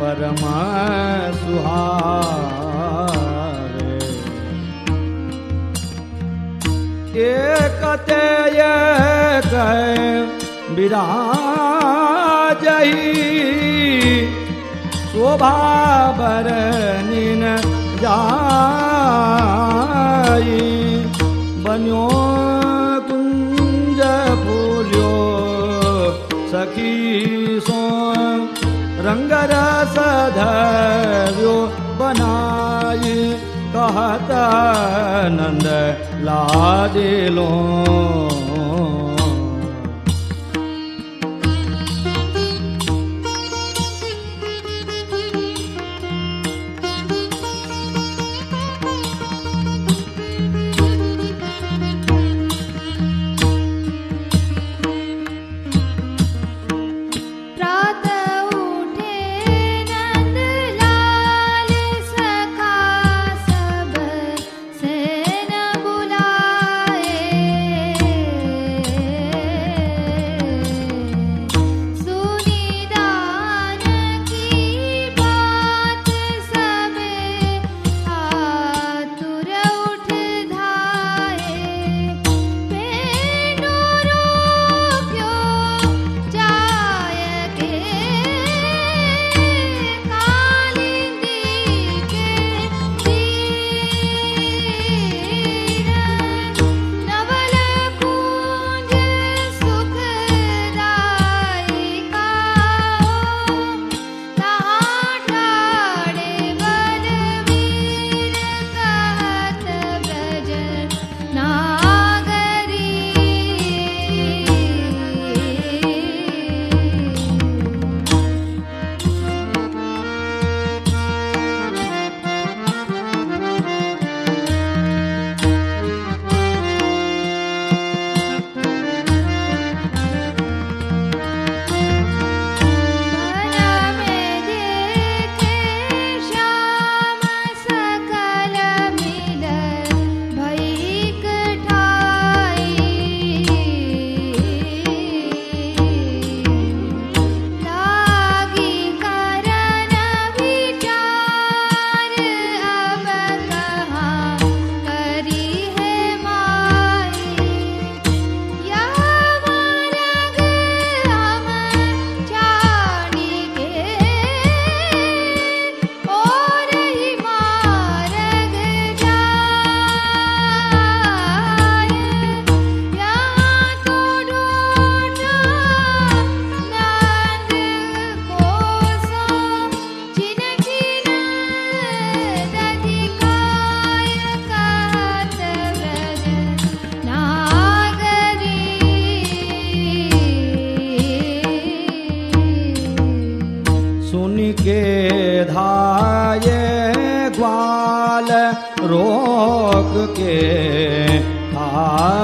परम सुहारे एकते ये कहे विराजही। शोभा बरनिन जाई। बन्यो कुंज फूल्यो सखी सो रङ्गरसधर्यो बनाय कहत नन्द लादिलो।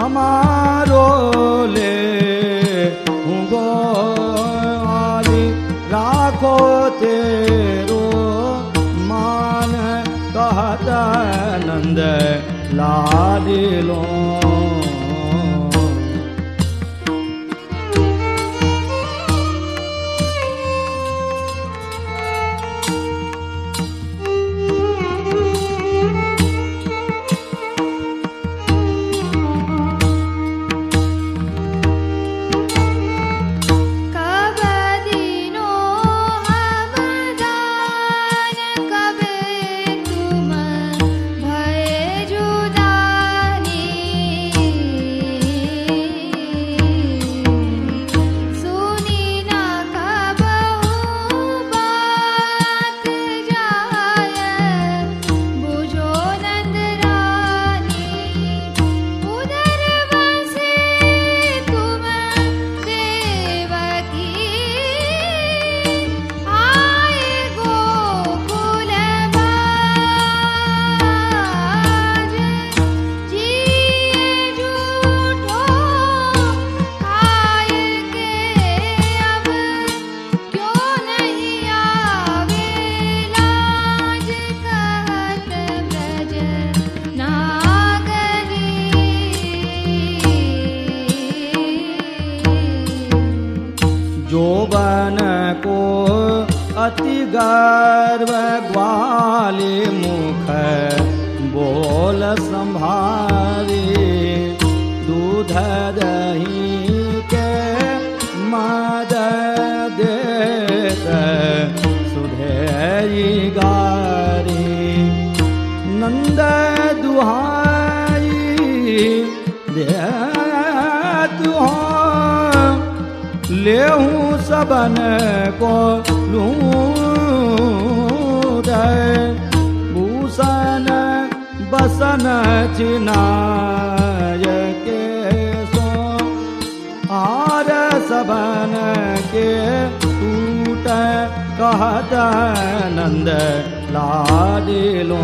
हमारो ले हूँ गोरी राखो तेरो मान कहता नंद लाडिलो दही के गारी नंद दुहाई दे सबन को भूषण बसन चिनाय के सबन के टूट कहत नंद लाडिलो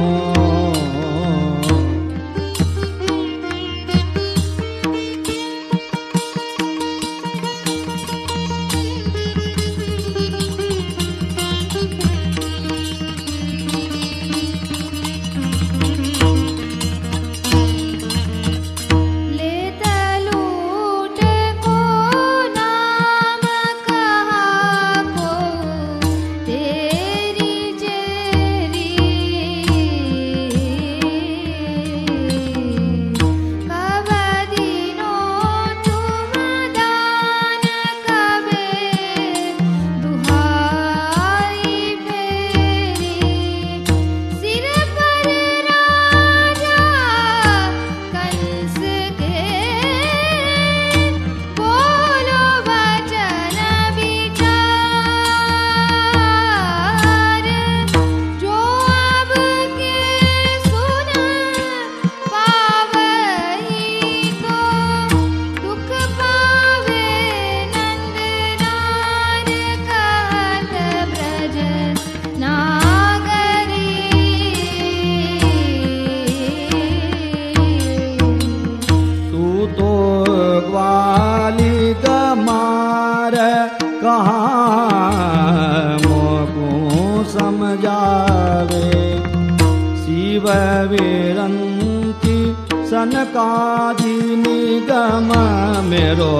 मेरो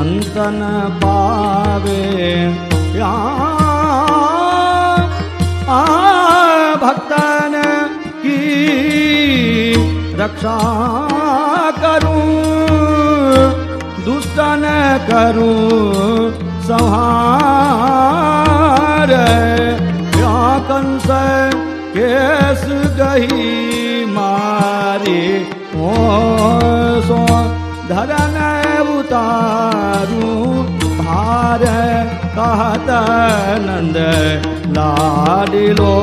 अंत न पावे। आ भक्तन की रक्षा करूँ, दुष्टन करूँ, संहार। या कंस केस गही मारी, ओ सो धरन उतारू भार कहत नंद लाडिलो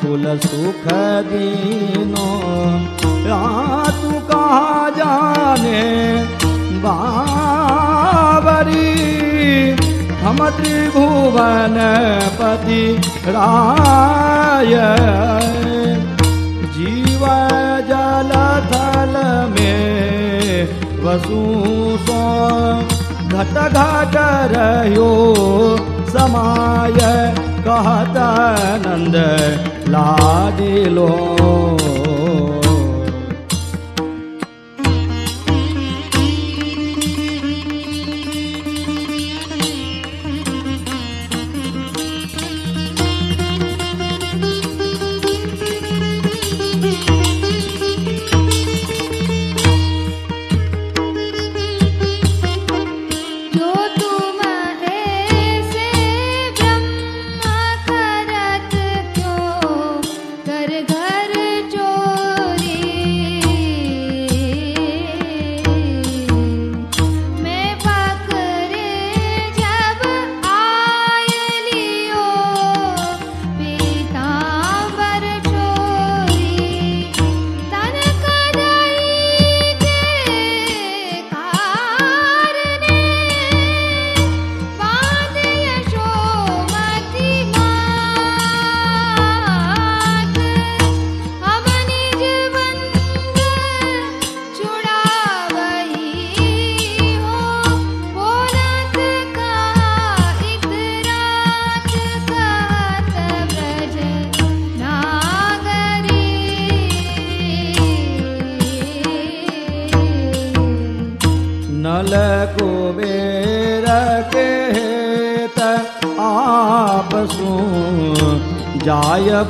कुलसुख दीनो तू कहा जाने बाबरी हम त्रिभुवन पति राय। जीव जल थल में वसु घट घट रहो समाय कन्द लागे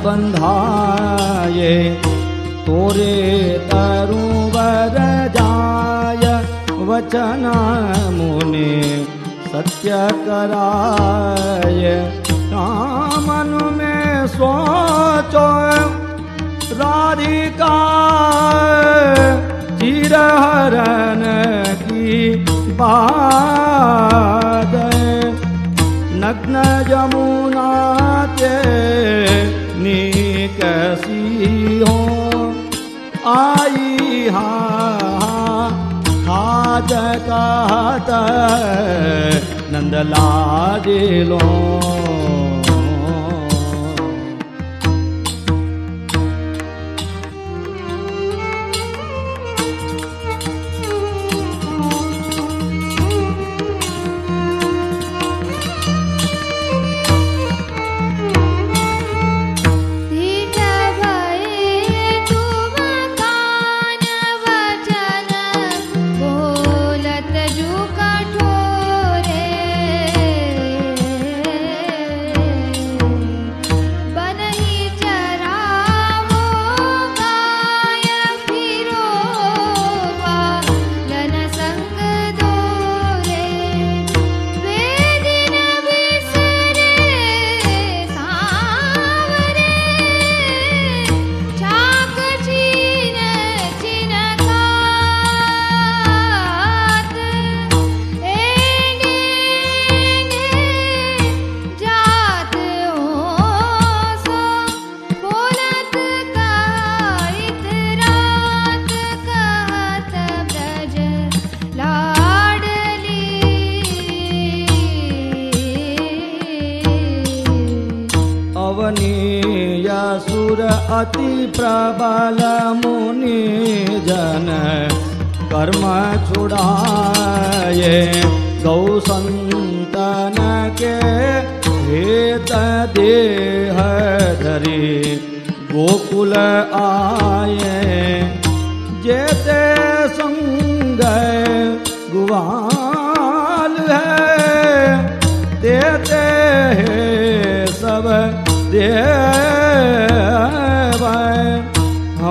बंधाए तोरे तरु वर जाय, वचन मुनि सत्य कराय। कामन में सोचो राधिका चिरहरण की बाद नग्न जमुना के कैसी हो आई हा हा सिं नंदला दिलों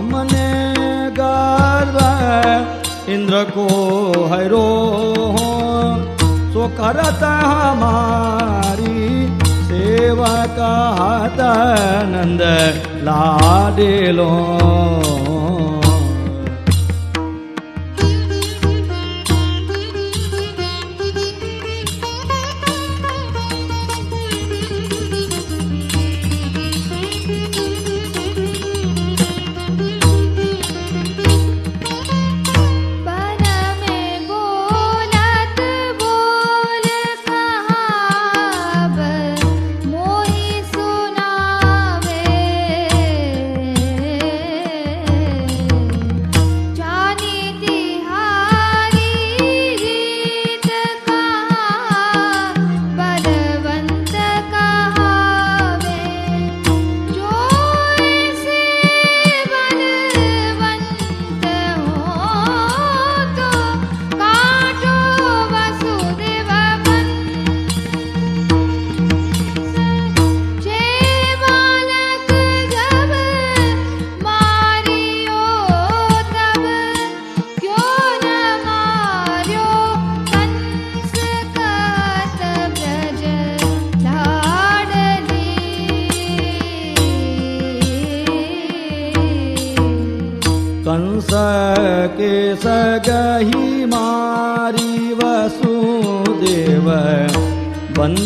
मने गर्व इंद्र को हैरो हो। सो करत हमारी सेवा का नंद ला। लाडेलो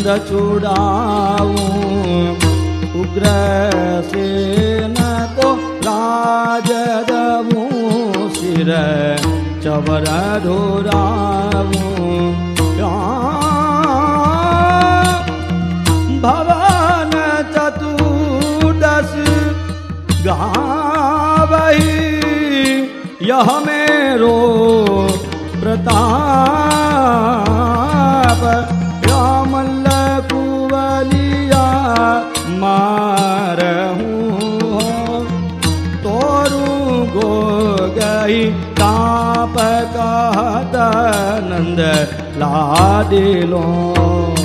चुड़ाऊं। उग्र को राज दबूं। सिर चवर गावही यह मेरो प्रताप तोरू गो गई ताप कहत नंद लाडिलो कहाँ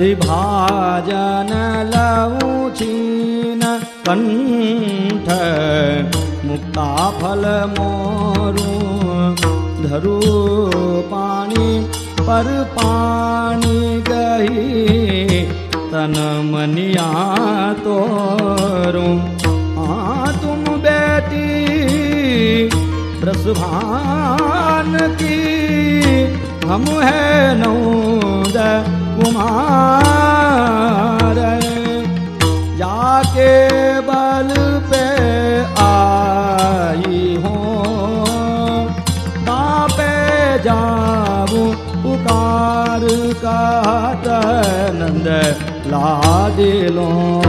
भजन मुक्ताफल मोरु धरु पाणि परपाणि गहि तनमनिया तोरु तुम पाणि गी तन् मन्याोरु प्रसी ह कुमार जाके बल पे आई हो। पे जाऊ पुकार का नंद ला। हम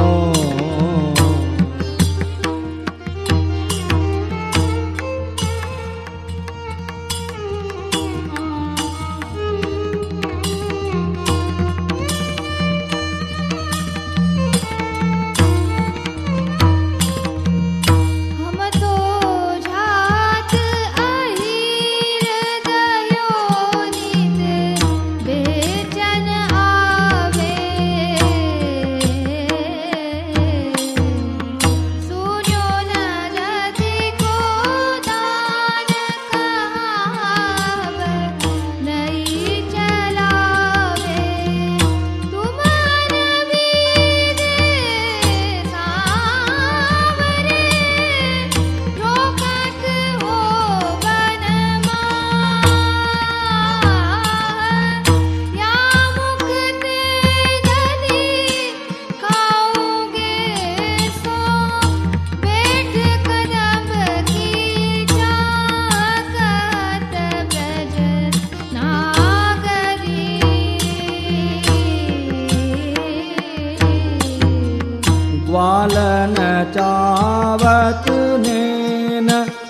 नागरी ग्वालन चावत नेन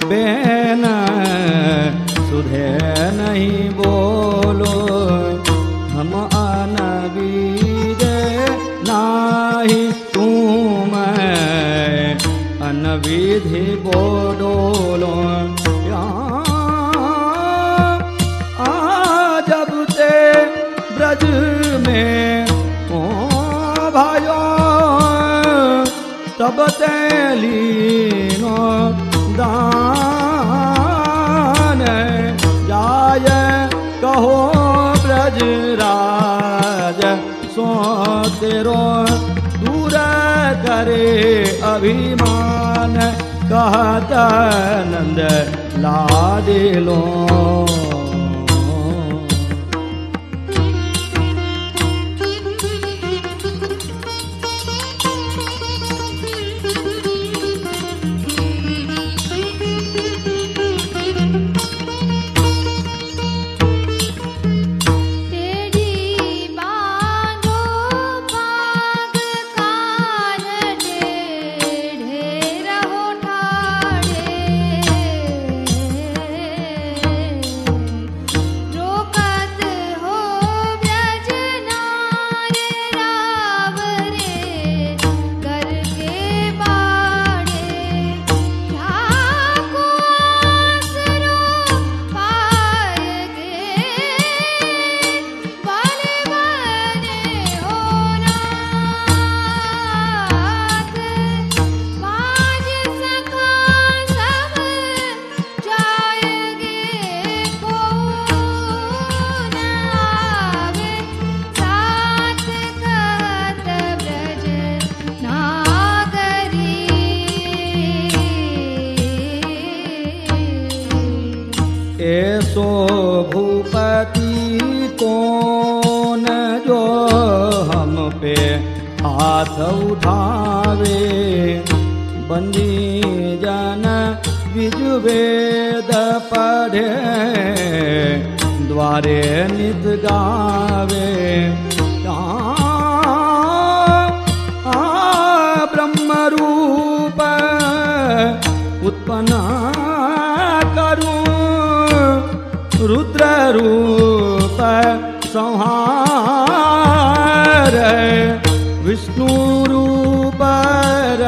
बेन सुधे नहीं बोलो लीनो दान। जाय दहो ब्रजराज सो तेरो दूर करे अभिमान। कहत अभिमा कादल हम पे हाथ उठावे बंदी जन विजुवेद पढ़े, द्वारे नित गावे। ब्रह्म रूप उत्पन्न करूँ, रुद्र रूप संहार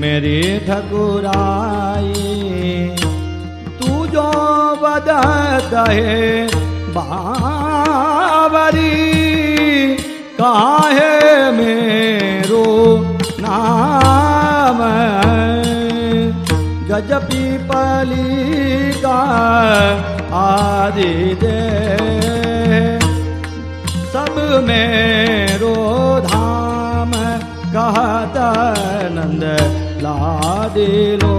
मेरी ठगुराई तू जो बदत है बाबरी काहे मेरो नाम गज पीपली का आदि दे, सब मेरो कहत नन्द लरो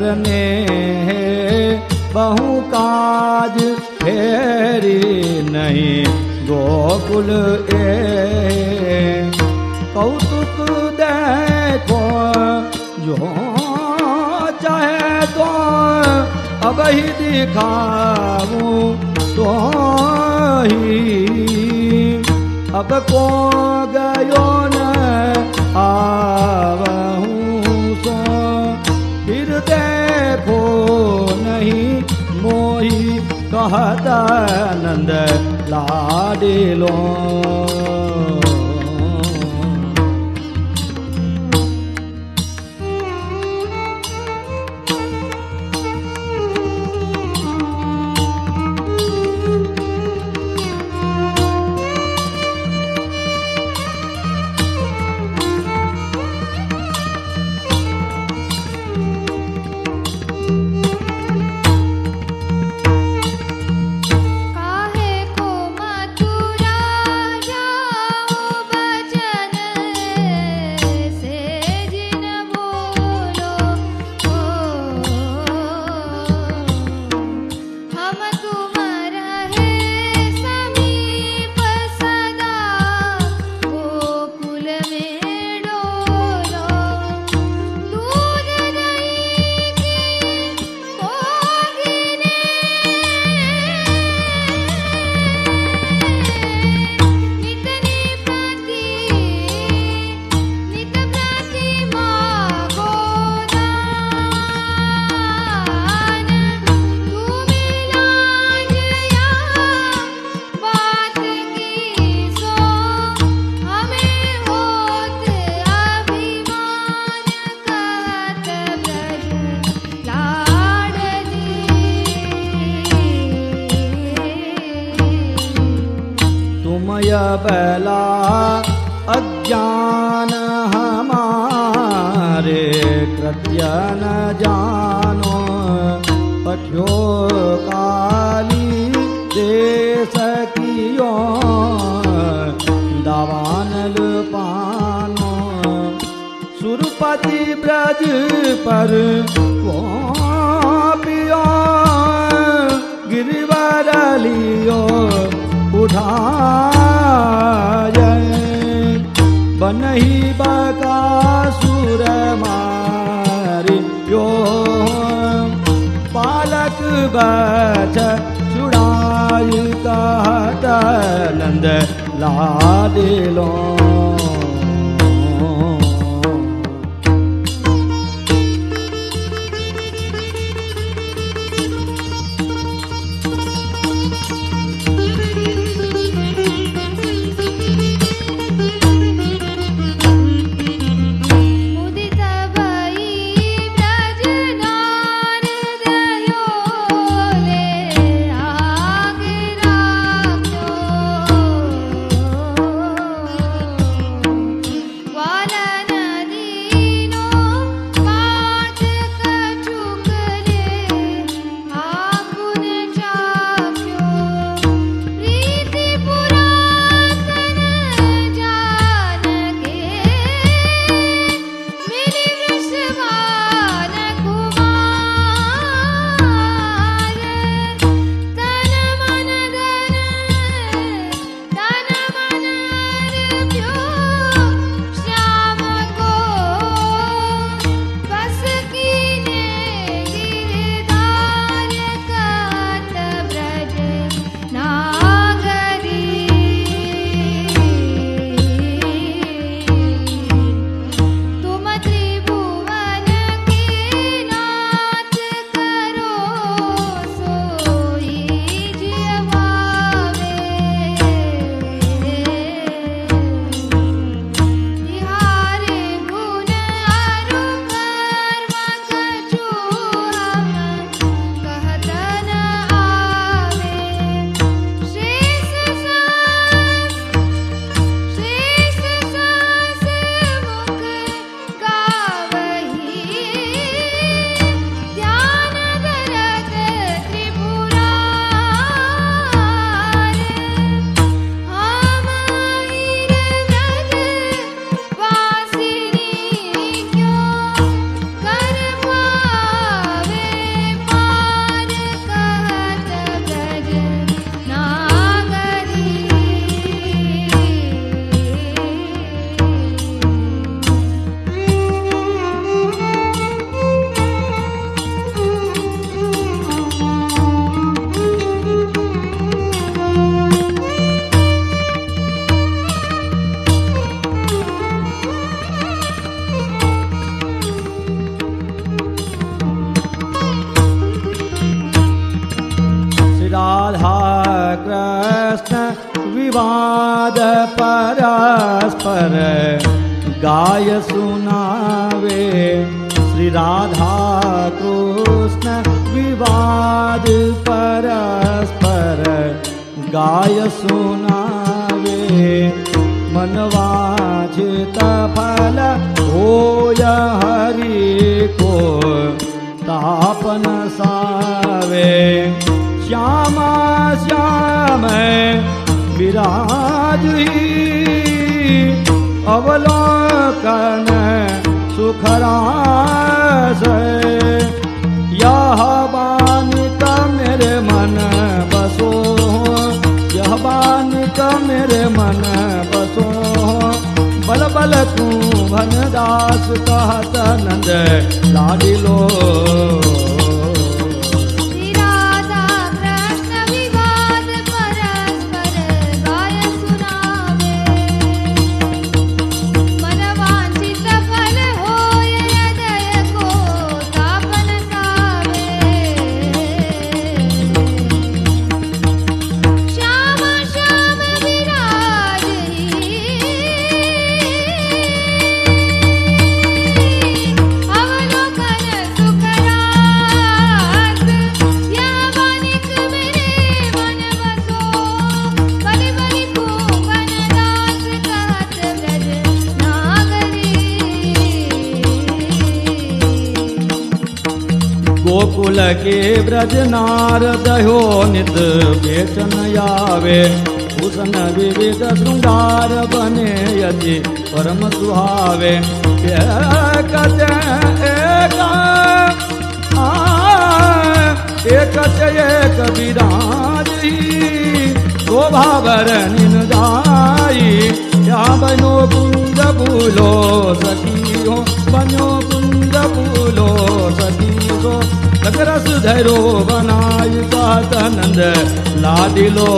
करने बहु काज फेरी नहीं, गोकुल ए। कौतुक देखो जो चाहे तो अब ही दिखाऊँ तो ही। अब को गयो न आवहूं सो। नहीं मोही कहता नंद लाडिलो पर पिया गिरिबलो बुद्ध बहि बता सूरमाो पालक चुडनन्द सुनावे मनवाचित फल होय हरि को तापन सावे। श्यामा श्याम विराज अवलोकन सुखरास यह बानी का मेरे मन बसो बानी का मेरे मन बसो। बल बल तू भन दास कहत नंद लाडिलो के ब्रज नारद हो, नित बेचन आवे भूषण विविध श्रृंगार बने यदि परम सुहावे। एक एक विराजी शोभा या बनो कुंज फूलो सखी हो, बनो कुंज फूलो सखी हो। सकरस धरो बनाई का आनंद लादिलो